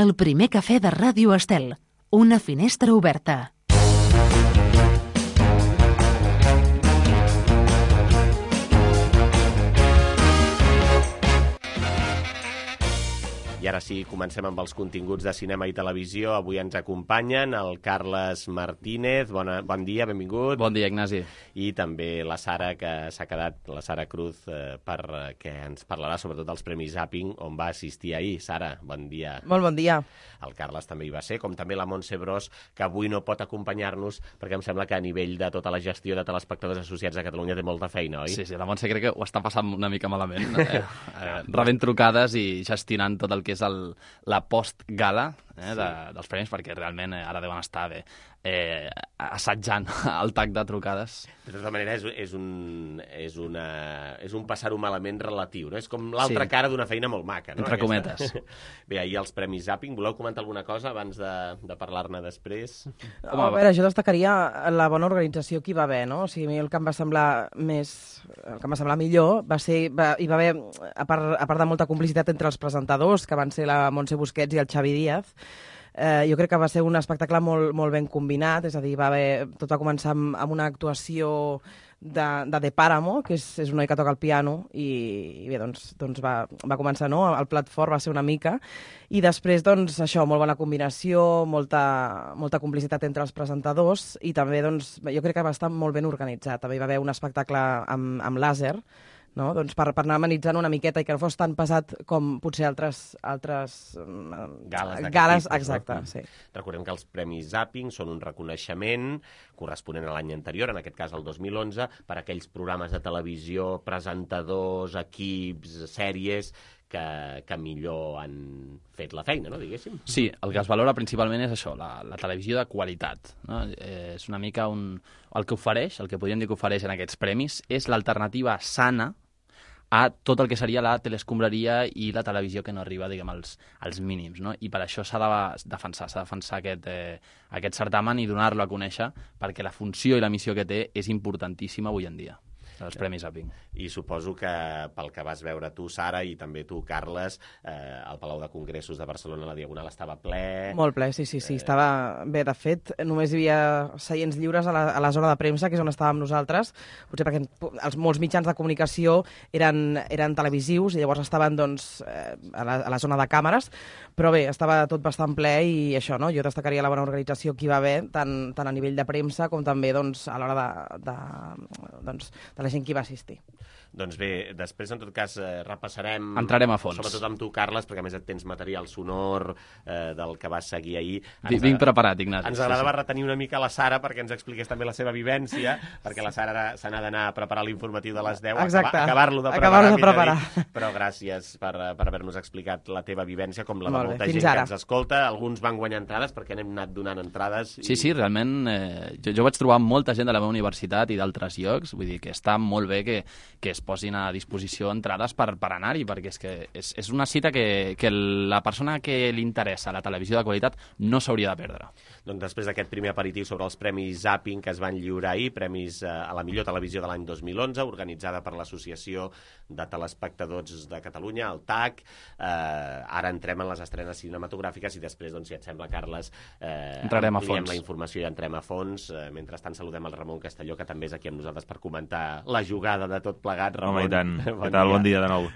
El primer cafè de Ràdio Estel. Una finestra oberta. Ara sí, comencem amb els continguts de cinema i televisió. Avui ens acompanyen el Carles Martínez. Bona, bon dia, benvingut. Bon dia, Ignasi. I també la Sara, que s'ha quedat, la Sara Cruz, eh, per, eh, que ens parlarà sobretot dels Premis Zapping, on va assistir ahir. Sara, bon dia. Molt bon dia. El Carles també hi va ser, com també la Montse Bros, que avui no pot acompanyar-nos, perquè em sembla que a nivell de tota la gestió de telespectadors associats a Catalunya té molta feina, oi? Sí, sí, la Montse crec que ho està passant una mica malament. Eh, eh, rebent trucades i gestionant tot el que és el, la post-gala eh, de, dels premis, perquè realment eh, ara deuen estar bé eh, assetjant el tac de trucades. De tota manera, és, és, un, és, una, és un passar-ho malament relatiu, no? És com l'altra Sí. cara d'una feina molt maca, no? Entre Aquesta. cometes. Bé, ahir els Premis Zapping, voleu comentar alguna cosa abans de, de parlar-ne després? Home, a veure, jo destacaria la bona organització que hi va haver, no? O sigui, a mi el que em va semblar més... El que em va semblar millor va ser... Va, hi va haver, a part, a part de molta complicitat entre els presentadors, que van ser la Montse Busquets i el Xavi Díaz, eh, jo crec que va ser un espectacle molt, molt ben combinat, és a dir, va haver, tot va començar amb, amb una actuació de, de De Páramo, que és, és un noi que toca el piano, i, i bé, doncs, doncs va, va començar, no? El plat fort va ser una mica, i després, doncs, això, molt bona combinació, molta, molta complicitat entre els presentadors, i també, doncs, jo crec que va estar molt ben organitzat. També hi va haver un espectacle amb, amb làser, no? doncs per, per anar amenitzant una miqueta i que no fos tan pesat com potser altres, altres mm, Gales gales tipus, no? exacte, Mm. sí. Recordem que els Premis Zapping són un reconeixement corresponent a l'any anterior, en aquest cas el 2011, per a aquells programes de televisió, presentadors, equips, sèries que, que millor han fet la feina, no, diguéssim? Sí, el que es valora principalment és això, la, la televisió de qualitat. No? Eh, és una mica un... El que ofereix, el que podríem dir que ofereix en aquests premis, és l'alternativa sana a tot el que seria la telescombraria i la televisió que no arriba, diguem, als, als mínims, no? I per això s'ha de defensar, s'ha de defensar aquest, eh, aquest certamen i donar-lo a conèixer, perquè la funció i la missió que té és importantíssima avui en dia, els Premis Zapping. I suposo que pel que vas veure tu, Sara, i també tu, Carles, eh, el Palau de Congressos de Barcelona, la Diagonal, estava ple... Molt ple, sí, sí, sí. Estava bé, de fet, només hi havia seients lliures a la, a la zona de premsa, que és on estàvem nosaltres, potser perquè els molts mitjans de comunicació eren, eren televisius i llavors estaven doncs, eh, a, la, a la zona de càmeres, però bé, estava tot bastant ple i això, no? Jo destacaria la bona organització que hi va haver, tant, tant a nivell de premsa com també doncs, a l'hora de, de, doncs, de la gent que hi va assistir. Doncs bé, després, en tot cas, eh, repassarem... Entrarem a fons. Sobretot amb tu, Carles, perquè a més et tens material sonor eh, del que vas seguir ahir. Vi- Vinc preparat, Ignasi. Ens sí, agradava sí. retenir una mica la Sara perquè ens expliqués també la seva vivència, perquè la Sara ara se n'ha d'anar a preparar l'informatiu de les 10, Exacte. acabar- acabar-lo de Acabar-lo preparar. de millor preparar. dit. Però gràcies per, eh, per haver-nos explicat la teva vivència, com la de Molt bé, molta fins gent ara. que ens escolta. Alguns van guanyar entrades perquè n'hem anat donant entrades. Sí, sí, realment eh, jo, jo vaig trobar molta gent de la meva universitat i d'altres llocs, vull dir que està molt bé que, que es posin a disposició entrades per, per anar-hi, perquè és que és, és una cita que, que la persona que li interessa la televisió de qualitat no s'hauria de perdre. Doncs després d'aquest primer aperitiu sobre els Premis Zapping que es van lliurar ahir, Premis eh, a la millor televisió de l'any 2011, organitzada per l'Associació de Telespectadors de Catalunya, el TAC. Eh, ara entrem en les estrenes cinematogràfiques i després, doncs, si et sembla, Carles, eh, Entrarem a fons. la informació i entrem a fons. Eh, mentrestant saludem el Ramon Castelló, que també és aquí amb nosaltres per comentar la jugada de tot plegat. Ramon, Home, i tant. Què tal? Bon dia de nou.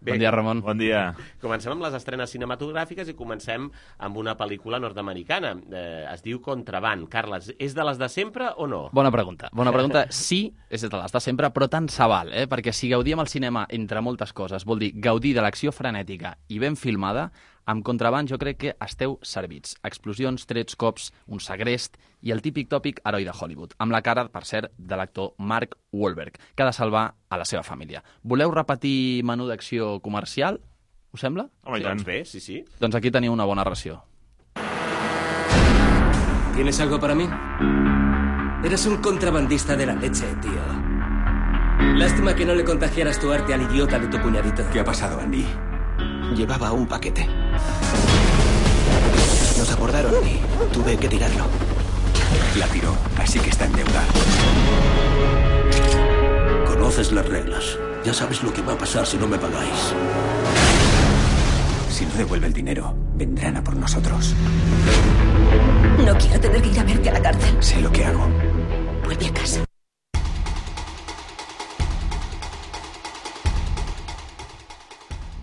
Bé, Bon dia, Ramon. Bon dia. Comencem amb les estrenes cinematogràfiques i comencem amb una pel·lícula nord-americana. Eh, es diu Contraband. Carles, és de les de sempre o no? Bona pregunta. Bona pregunta. Sí, és de les de sempre, però tant se val, eh? perquè si gaudíem el cinema, entre moltes coses, vol dir gaudir de l'acció frenètica i ben filmada, amb Contraband jo crec que esteu servits. Explosions, trets, cops, un segrest i el típic tòpic heroi de Hollywood, amb la cara, per cert, de l'actor Mark Wahlberg, que ha de salvar a la seva família. Voleu repetir menú d'acció comercial? Us sembla? Home, i Doncs bé, sí, sí. Doncs aquí teniu una bona ració. ¿Tienes algo para mí? Eres un contrabandista de la leche, tío. Lástima que no le contagiaras tu arte al idiota de tu cuñadito. ¿Qué ha pasado, Andy? Llevaba un paquete. Nos abordaron y tuve que tirarlo. La tiró, así que está en deuda. Conoces las reglas. Ya sabes lo que va a pasar si no me pagáis. Si no devuelve el dinero, Vendrán a por nosotros. No quiero tener que ir a verte a la cárcel.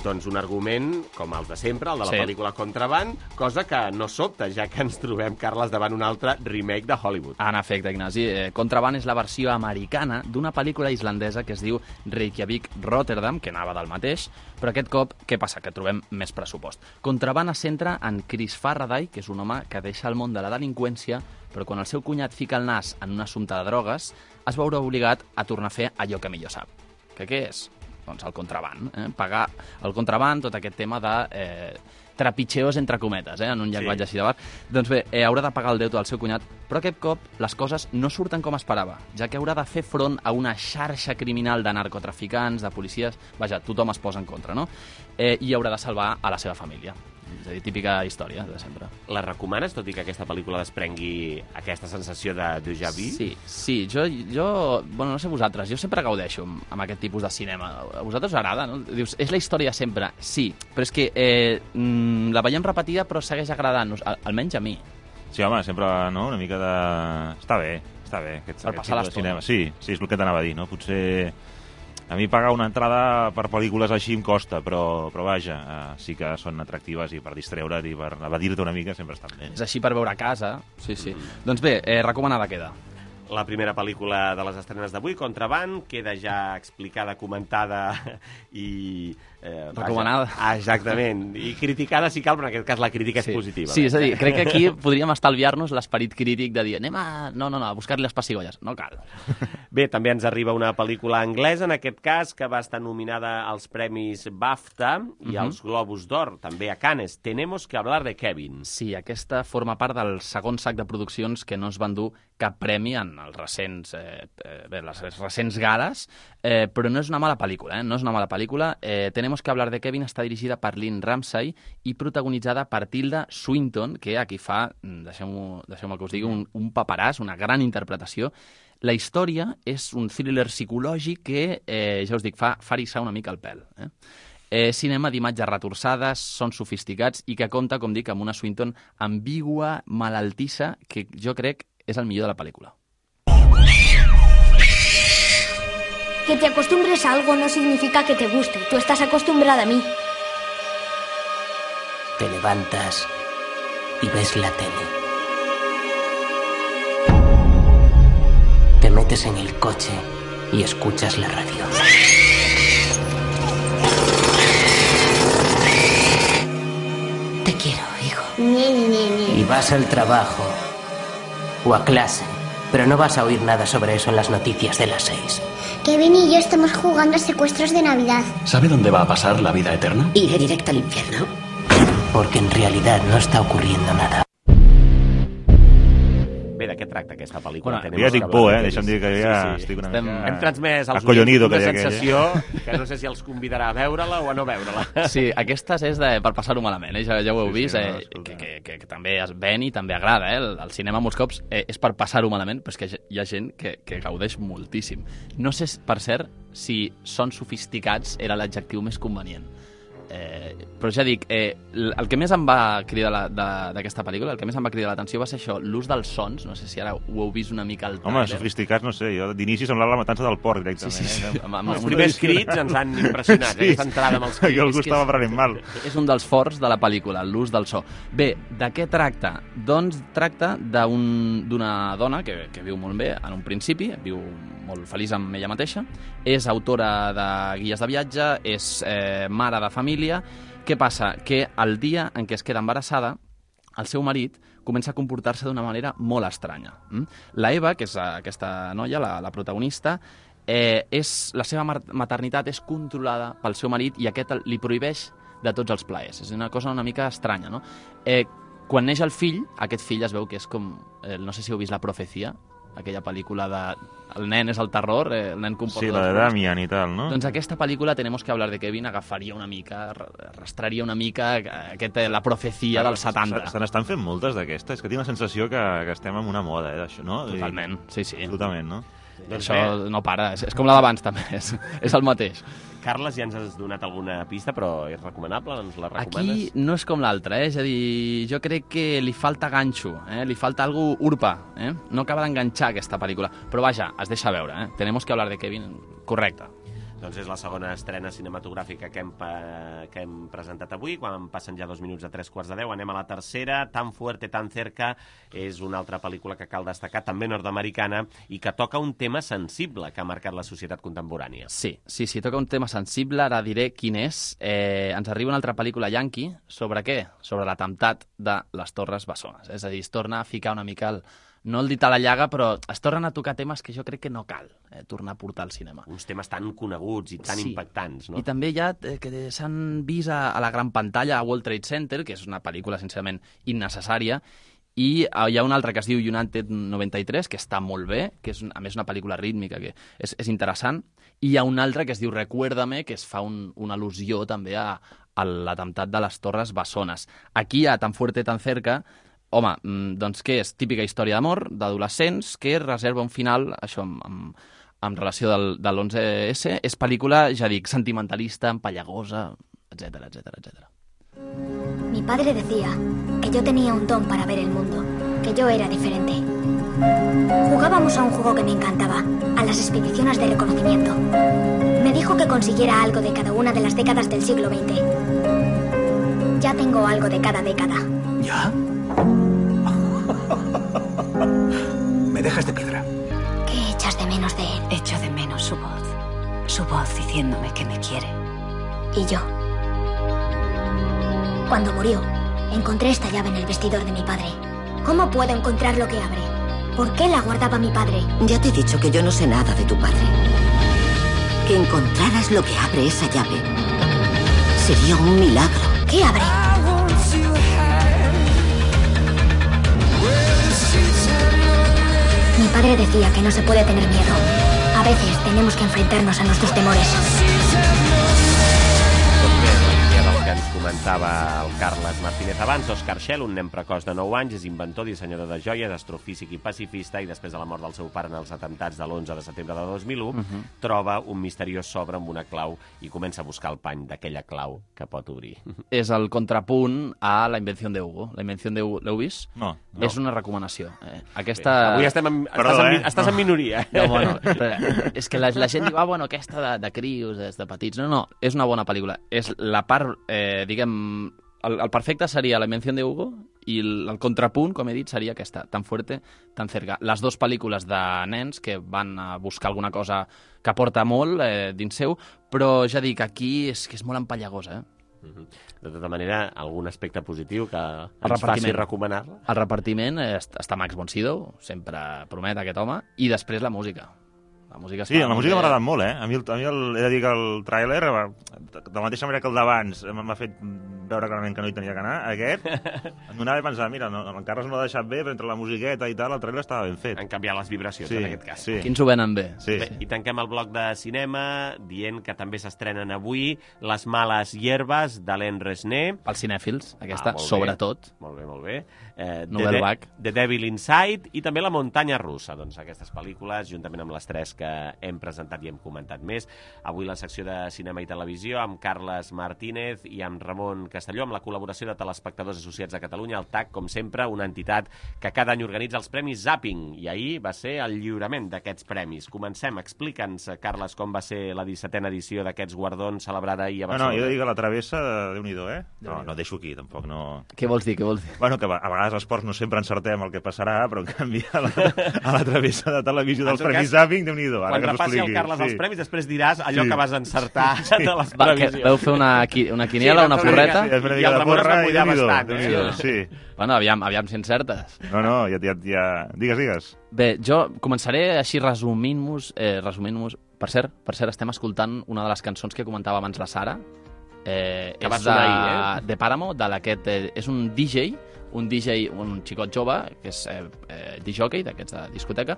Doncs un argument, com el de sempre, el de la Sí. pel·lícula Contraband, cosa que no sobta, ja que ens trobem, Carles, davant un altre remake de Hollywood. En efecte, Ignasi. Eh, Contraband és la versió americana d'una pel·lícula islandesa que es diu Reykjavik Rotterdam, que anava del mateix, però aquest cop, què passa? Que trobem més pressupost. Contraband es centra en Chris Faraday, que és un home que deixa el món de la delinqüència, però quan el seu cunyat fica el nas en un assumpte de drogues, es veurà obligat a tornar a fer allò que millor sap. Que què és? Doncs el contraband. Eh? Pagar el contraband, tot aquest tema de... Eh, trepitxeos entre cometes, eh, en un llenguatge així de bar. Doncs bé, eh, haurà de pagar el deute del seu cunyat, però aquest cop les coses no surten com esperava, ja que haurà de fer front a una xarxa criminal de narcotraficants, de policies... Vaja, tothom es posa en contra, no? Eh, I haurà de salvar a la seva família. És a dir, típica història de sempre. La recomanes, tot i que aquesta pel·lícula desprengui aquesta sensació de déjà vu? Sí, sí, jo, jo, bueno, no sé vosaltres, jo sempre gaudeixo amb, amb aquest tipus de cinema. A vosaltres us agrada, no? Dius, és la història sempre, sí, però és que eh, mm, la veiem repetida però segueix agradant-nos, al- almenys a mi. Sí, home, sempre, no?, una mica de... Està bé, està bé, aquest, Per aquest passar tipus de l'estona. cinema. Sí, sí, és el que t'anava a dir, no? Potser... A mi pagar una entrada per pel·lícules així em costa, però, però vaja, eh, sí que són atractives i per distreure't i per evadir-te una mica sempre estan bé. És així per veure a casa, sí, sí. Doncs bé, eh, recomanada queda. La primera pel·lícula de les estrenes d'avui, Contraband, queda ja explicada, comentada i... Eh, vaja. Recomanada. Ah, exactament. I criticada, si cal, però en aquest cas la crítica és positiva. Sí, és a dir, crec que aquí podríem estalviar-nos l'esperit crític de dir anem a... No, no, no, a buscar-li les pessigolles. No cal. Bé, també ens arriba una pel·lícula anglesa, en aquest cas, que va estar nominada als Premis BAFTA i Mhm. als Globus d'Or, també a Cannes. Tenemos que hablar de Kevin. Sí, aquesta forma part del segon sac de produccions que no es van dur cap premi en els recents, eh, eh, bé, les recents gales, eh, però no és una mala pel·lícula, eh? no és una mala pel·lícula. Eh, Tenemos que hablar de Kevin està dirigida per Lynn Ramsay i protagonitzada per Tilda Swinton, que aquí fa, mm, deixeu-me deixeu que us digui, un, un paperàs, una gran interpretació. La història és un thriller psicològic que, eh, ja us dic, fa, fa una mica el pèl. Eh? Eh, cinema d'imatges retorçades, són sofisticats i que compta, com dic, amb una Swinton ambigua, malaltissa, que jo crec és el millor de la pel·lícula. Que te acostumbres a algo no significa que te guste. Tú estás acostumbrada a mí. Te levantas y ves la tele. Te metes en el coche y escuchas la radio. Te quiero, hijo. Y vas al trabajo o a clase, pero no vas a oír nada sobre eso en las noticias de las seis. Kevin y yo estamos jugando a secuestros de Navidad. ¿Sabe dónde va a pasar la vida eterna? Iré directo al infierno. Porque en realidad no está ocurriendo nada. Tracta aquesta pel·lícula? Bueno, jo ja tinc por, eh? de Deixa'm dir que ja Sí, sí. estic una Estem- mica... Hem transmès als oients que una sensació que no sé si els convidarà a veure-la o a no veure-la. Sí, aquestes és de, per passar-ho malament, eh? ja, ja ho heu Sí, sí, vist, no, eh? escolta. que, que, que, que també es ven i també agrada. Eh? El, el cinema molts cops eh, és per passar-ho malament, però és que hi ha gent que, que gaudeix moltíssim. No sé, per cert, si són sofisticats era l'adjectiu més convenient. Eh, però ja dic, eh, el que més em va cridar la- de- d'aquesta pel·lícula, el que més em va cridar l'atenció va ser això, l'ús dels sons, no sé si ara ho heu vist una mica al Home, tràiler. sofisticats, no sé, jo d'inici semblava la matança del porc directament. Sí, sí, sí. Eh? Amb- amb- Els primers crits ens han impressionat, sí. aquesta entrada amb els crits. Jo algú que estava prenent mal. És un dels forts de la pel·lícula, l'ús del so. Bé, de què tracta? Doncs tracta d'un- d'una dona que, que viu molt bé en un principi, viu molt feliç amb ella mateixa, és autora de guies de viatge, és eh, mare de família... Què passa? Que el dia en què es queda embarassada, el seu marit comença a comportar-se d'una manera molt estranya. Mm? La Eva, que és eh, aquesta noia, la, la protagonista, eh, és, la seva maternitat és controlada pel seu marit i aquest li prohibeix de tots els plaers. És una cosa una mica estranya, no? Eh, quan neix el fill, aquest fill es veu que és com... Eh, no sé si heu vist La profecia, aquella pel·lícula de... El nen és el terror, eh, el nen comporta... Sí, la de Damian i tal, no? Doncs aquesta pel·lícula, Tenemos que hablar de Kevin, agafaria una mica, arrastraria una mica eh, aquest, eh, la profecia dels 70. Se n'estan fent moltes d'aquestes. És que tinc la sensació que, que estem en una moda, eh, d'això, no? Totalment, sí, sí. Absolutament, no? Doncs Això bé. no para, és, és com la d'abans també, és, és el mateix. Carles, ja ens has donat alguna pista, però és recomanable? Ens la recomanes? Aquí no és com l'altre, eh? és a dir, jo crec que li falta ganxo, eh? li falta algo urpa, eh? no acaba d'enganxar aquesta pel·lícula, però vaja, es deixa veure, eh? tenemos que hablar de Kevin, correcte. Doncs és la segona estrena cinematogràfica que hem, que hem presentat avui, quan passen ja dos minuts a tres quarts de deu. Anem a la tercera, Tan fuerte, tan cerca, és una altra pel·lícula que cal destacar, també nord-americana, i que toca un tema sensible que ha marcat la societat contemporània. Sí, sí, sí, toca un tema sensible, ara diré quin és. Eh, ens arriba una altra pel·lícula yankee, sobre què? Sobre l'atemptat de les Torres Bessones. És a dir, es torna a ficar una mica el, no el dit a la llaga, però es tornen a tocar temes que jo crec que no cal eh, tornar a portar al cinema. Uns temes tan coneguts i tan Sí. impactants, no? I també ha eh, que s'han vist a, a la gran pantalla a World Trade Center, que és una pel·lícula, sincerament, innecessària, i eh, hi ha una altra que es diu United 93, que està molt bé, que és, a més, una pel·lícula rítmica, que és, és interessant, i hi ha una altra que es diu Recuérdame, que es fa un, una al·lusió també a, a l'atemptat de les Torres Bessones. Aquí, a Tan fuerte, tan cerca, home, mm, doncs què és? Típica història d'amor, d'adolescents, que reserva un final, això, amb, amb, amb relació del, de l'11S, és pel·lícula, ja dic, sentimentalista, empallagosa, etc etc etc. Mi padre decía que yo tenía un don para ver el mundo, que yo era diferente. Jugábamos a un juego que me encantaba, a las expediciones de reconocimiento. Me dijo que consiguiera algo de cada una de las décadas del siglo XX. Ya tengo algo de cada década. ¿Ya? Me dejas de piedra. ¿Qué echas de menos de él? Echo de menos su voz. Su voz diciéndome que me quiere. Y yo. Cuando murió, encontré esta llave en el vestidor de mi padre. ¿Cómo puedo encontrar lo que abre? ¿Por qué la guardaba mi padre? Ya te he dicho que yo no sé nada de tu padre. Que encontraras lo que abre esa llave sería un milagro. ¿Qué abre? Decía que no se puede tener miedo. A veces tenemos que enfrentarnos a nuestros temores. Comentava el Carles Martínez abans, Òscar Schell, un nen precoç de 9 anys, és inventor, dissenyador de joies, astrofísic i pacifista, i després de la mort del seu pare en els atemptats de l'11 de setembre de 2001, Mhm. troba un misteriós sobre amb una clau i comença a buscar el pany d'aquella clau que pot obrir. És el contrapunt a La invenció de Hugo. La invenció de Hugo, l'heu vist? No. no. És una recomanació. Eh? Aquesta... Avui estem en, Perdó, estàs, en, eh? estàs en minoria. No, bueno, però és que la, la gent diu, ah, bueno, aquesta de, de crios, des de petits. No, no, és una bona pel·lícula. És la part, eh, diguem, el, el perfecte seria La invenció de Hugo i el, el contrapunt, com he dit, seria aquesta, tan fuerte, tan cerca. Les dues pel·lícules de nens que van a buscar alguna cosa que aporta molt eh, dins seu, però ja dic, aquí és que és molt empallagosa, eh? Mhm. De tota manera, algun aspecte positiu que El ens faci recomanar-la? El repartiment eh, est- està Max von Sydow, sempre promet aquest home, i després la música. La música Sí, la música bé. m'ha agradat molt, eh? A mi, el, a mi el, he de dir que el tràiler, va, de la mateixa manera que el d'abans, m- m'ha fet veure clarament que no hi tenia que anar. Aquest em donava a pensar, mira, no, el Carles no l'ha deixat bé, però entre la musiqueta i tal, el tràiler estava ben fet. Han canviat les vibracions, Sí, en aquest cas. sí. Quins ho venen bé. Sí. Bé, I tanquem el bloc de cinema dient que també s'estrenen avui Les males hierbes d'Alain Resné. Pels cinèfils, aquesta, Ah, molt bé. sobretot. Molt bé, molt bé. Eh, The, Novelback. The Devil Inside i també La muntanya russa. Doncs aquestes pel·lícules, juntament amb les tres que hem presentat i hem comentat més. Avui la secció de cinema i televisió amb Carles Martínez i amb Ramon Castelló, amb la col·laboració de Telespectadors Associats a Catalunya, el TAC, com sempre, una entitat que cada any organitza els Premis Zapping. I ahir va ser el lliurament d'aquests premis. Comencem, explica'ns, eh, Carles, com va ser la 17a edició d'aquests guardons celebrada ahir a No, no, Barcelona. jo de dir que la travessa, déu nhi eh? No, no deixo aquí, tampoc, no... Què vols dir, què vols dir? Bueno, que a a vegades als esports no sempre encertem el que passarà, però en canvi a la, a la travessa de televisió dels Premis cas, Zapping, déu nhi ara Quan que t'ho repassi el. Carles els Sí. premis, després diràs allò Sí. que vas encertar Sí. de les Va, que previsions. veu fer una, qui- una quiniela, Sí, una porreta? Sí, una I mica el de Ramon es va porra i mullar déu-n'hi-do, bastant, eh? sí. Bueno, aviam, aviam si encertes. No, no, ja, ja, ja... Digues, digues. Bé, jo començaré així resumint-vos, eh, resumint-vos. Per cert, per cert, estem escoltant una de les cançons que comentava abans la Sara. Eh, Que va és de, ahir, eh? de Páramo, de. Eh, és un DJ, un DJ, un xicot jove, que és eh, eh, DJ, d'aquests de discoteca,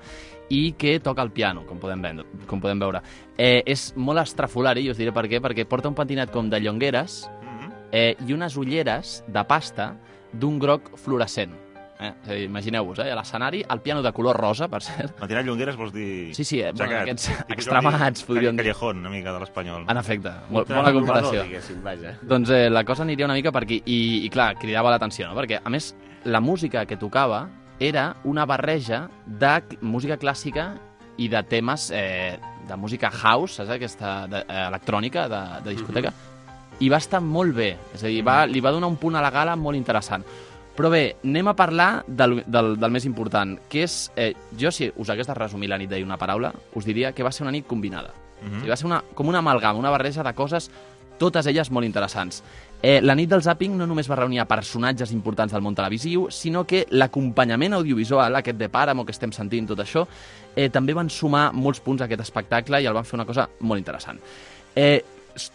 i que toca el piano, com podem, vendre, com podem veure. Eh, és molt estrafolari, i us diré per què, perquè porta un pentinat com de llongueres eh, i unes ulleres de pasta d'un groc fluorescent. Eh? Imagineu-vos, eh? l'escenari, el piano de color rosa, per cert. Matinat Llongueres vols dir... Sí, sí, eh, bueno, aquests extremats, podríem dir. Callejón, una mica de l'espanyol. En efecte, molt, bona comparació. vaja. Doncs eh, la cosa aniria una mica per aquí. I, i clar, cridava l'atenció, no? Perquè, a més, la música que tocava era una barreja de música clàssica i de temes eh, de música house, saps? Aquesta de, eh, electrònica, de, de discoteca. I va estar molt bé. És a dir, va, li va donar un punt a la gala molt interessant. Però bé, anem a parlar del, del, del més important, que és... Eh, jo, si us hagués de resumir la nit d'ahir una paraula, us diria que va ser una nit combinada. Mm -hmm. va ser una, com una amalgama, una barreja de coses, totes elles molt interessants. Eh, la nit del Zapping no només va reunir a personatges importants del món televisiu, sinó que l'acompanyament audiovisual, aquest de Pàramo que estem sentint, tot això, eh, també van sumar molts punts a aquest espectacle i el van fer una cosa molt interessant. Eh,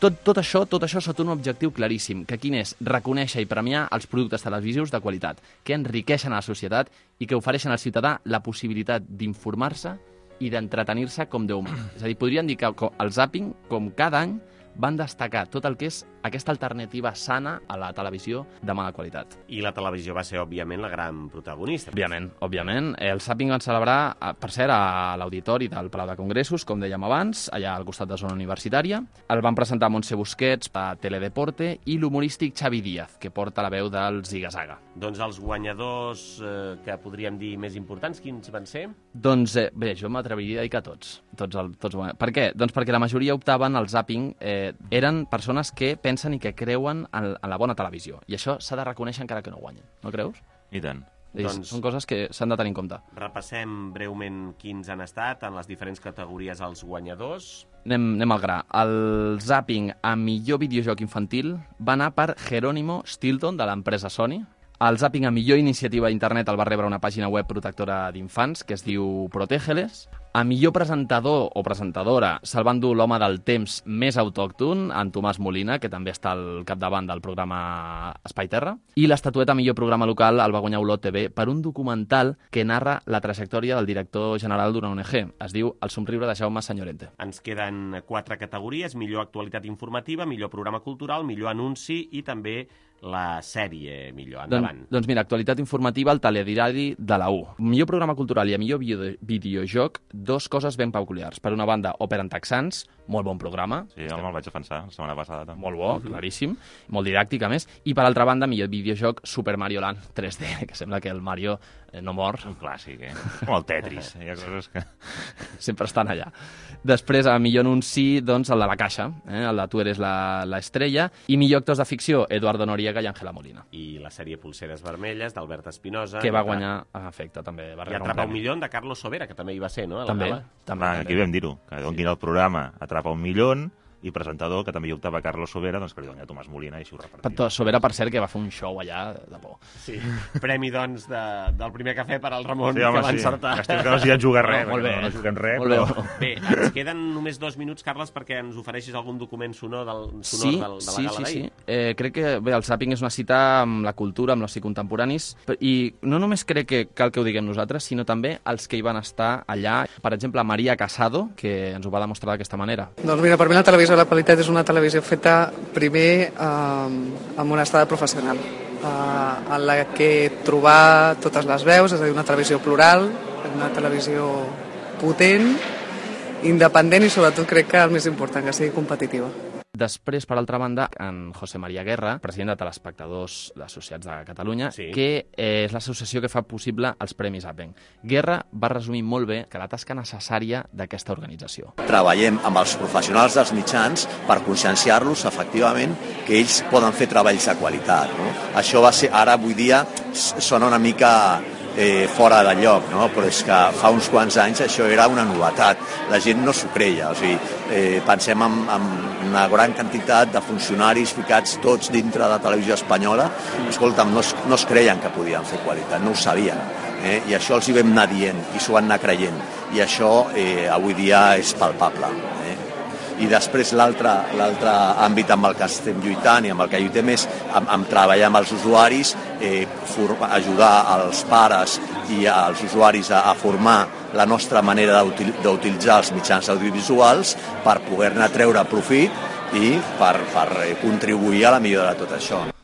tot, tot això tot això sota un objectiu claríssim, que quin és? Reconèixer i premiar els productes televisius de qualitat, que enriqueixen a la societat i que ofereixen al ciutadà la possibilitat d'informar-se i d'entretenir-se com Déu mana. És a dir, podríem dir que el Zapping, com cada any, van destacar tot el que és aquesta alternativa sana a la televisió de mala qualitat. I la televisió va ser, òbviament, la gran protagonista. Òbviament, òbviament. El Zapping van celebrar, eh, per cert, a l'auditori del Palau de Congressos, com dèiem abans, allà al costat de zona universitària. El van presentar Montse Busquets, a Teledeporte, i l'humorístic Xavi Díaz, que porta la veu del Zigazaga. Doncs els guanyadors eh, que podríem dir més importants, quins van ser? Doncs eh, bé, jo m'atreviria a dir que tots. tots, el, tots per què? Doncs perquè la majoria optaven al Zapping, eh, eren persones que pensen i que creuen en, en la bona televisió. I això s'ha de reconèixer encara que no guanyen, no creus? I tant. Doncs... Doncs- Són coses que s'han de tenir en compte. Repassem breument quins han estat en les diferents categories els guanyadors. Anem, anem al gra. El Zapping a millor videojoc infantil va anar per Jerónimo Stilton, de l'empresa Sony. El Zapping a millor iniciativa d'internet el va rebre una pàgina web protectora d'infants que es diu Protégeles. A millor presentador o presentadora se'l va endur l'home del temps més autòcton, en Tomàs Molina, que també està al capdavant del programa Espai Terra. I l'estatueta millor programa local el va guanyar Olot TV per un documental que narra la trajectòria del director general d'una ONG. Es diu El somriure de Jaume Senyorente. Ens queden quatre categories, millor actualitat informativa, millor programa cultural, millor anunci i també la sèrie millor. Endavant. Doncs, doncs mira, actualitat informativa al telediari de la U. Millor programa cultural i a millor video, videojoc, dos coses ben peculiars. Per una banda, Òpera en Texans, molt bon programa. Sí, el me'l vaig defensar la setmana passada. També. Molt bo, claríssim, molt didàctic a més. I per altra banda, millor videojoc Super Mario Land 3D, que sembla que el Mario no mor, Un clàssic, eh? Com el Tetris. Hi ha coses que... sempre estan allà. Després, a millor anunci, doncs, el de la caixa, eh? el de Tu eres la, la estrella, i millor actors de ficció, Eduardo Noriega i Ángela Molina, I la sèrie Pulseres Vermelles d'Albert Espinosa. que va guanyar, en efecte, també va I un Atrapa un premi. milió de Carlos Sobera, que també hi va ser, no? a la També, gala. també, aquí vam dir-ho, que donquin el programa Atrapa un milió i presentador, que també hi optava Carlos Sobera, doncs que li doni a Tomàs Molina i així ho repartia. Sobera, per cert, que va fer un show allà de por. Sí. Premi, doncs, de, del primer cafè per al Ramon, Sí, home, que va sí. encertar. Estem que no s'hi ha jugat res, No, molt bé. no, no juguem res, Molt bé. però... Bé, ens queden només dos minuts, Carles, perquè ens ofereixis algun document sonor, del, sonor Sí, del, de la sí, gala sí, sí. Eh, crec que bé, el Zapping és una cita amb la cultura, amb l'oci contemporanis, i no només crec que cal que ho diguem nosaltres, sinó també els que hi van estar allà. Per exemple, Maria Casado, que ens ho va demostrar d'aquesta manera. Doncs mira, per mi la televisió de la qualitat és una televisió feta primer eh, amb una estada professional, eh, en la que trobar totes les veus, és a dir, una televisió plural, una televisió potent, independent i sobretot crec que el més important, que sigui competitiva. Després, per altra banda, en José María Guerra, president de Telespectadors Associats de Catalunya, Sí. que eh, és l'associació que fa possible els Premis Apen. Guerra va resumir molt bé que la tasca necessària d'aquesta organització. treballem amb els professionals dels mitjans per conscienciar-los efectivament que ells poden fer treballs de qualitat. No? Això va ser, ara avui dia sona una mica eh, fora de lloc, no? però és que fa uns quants anys això era una novetat. La gent no s'ho creia. O sigui, eh, pensem en, en una gran quantitat de funcionaris ficats tots dintre de la televisió espanyola. Escolta'm, no es, no es creien que podien fer qualitat, no ho sabien. Eh? I això els hi vam anar dient i s'ho van anar creient. I això eh, avui dia és palpable. Eh? I després l'altre l'altre àmbit amb el que estem lluitant i amb el que lluitem és amb, amb treballar amb els usuaris, eh, for, ajudar als pares i als usuaris a, a formar la nostra manera d'util- d'utilitzar els mitjans audiovisuals per poder-ne treure profit i per, per eh, contribuir a la millora de tot això.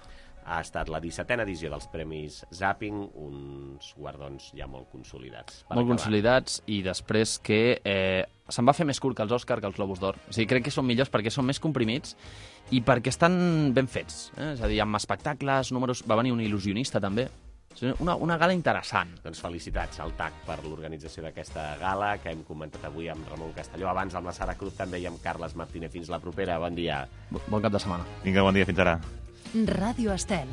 Ha estat la 17a edició dels Premis Zapping, uns guardons ja molt consolidats. molt acabar. consolidats i després que eh, se'n va fer més curt que els Òscar, que els Globus d'Or. O sigui, crec que són millors perquè són més comprimits i perquè estan ben fets. Eh? És a dir, amb espectacles, números... Va venir un il·lusionista, també. Una, una gala interessant. Doncs felicitats al TAC per l'organització d'aquesta gala que hem comentat avui amb Ramon Castelló, abans amb la Sara Cruz també i amb Carles Martínez. Fins la propera, bon dia. Bon cap de setmana. Vinga, bon dia, fins ara. Radio Estel.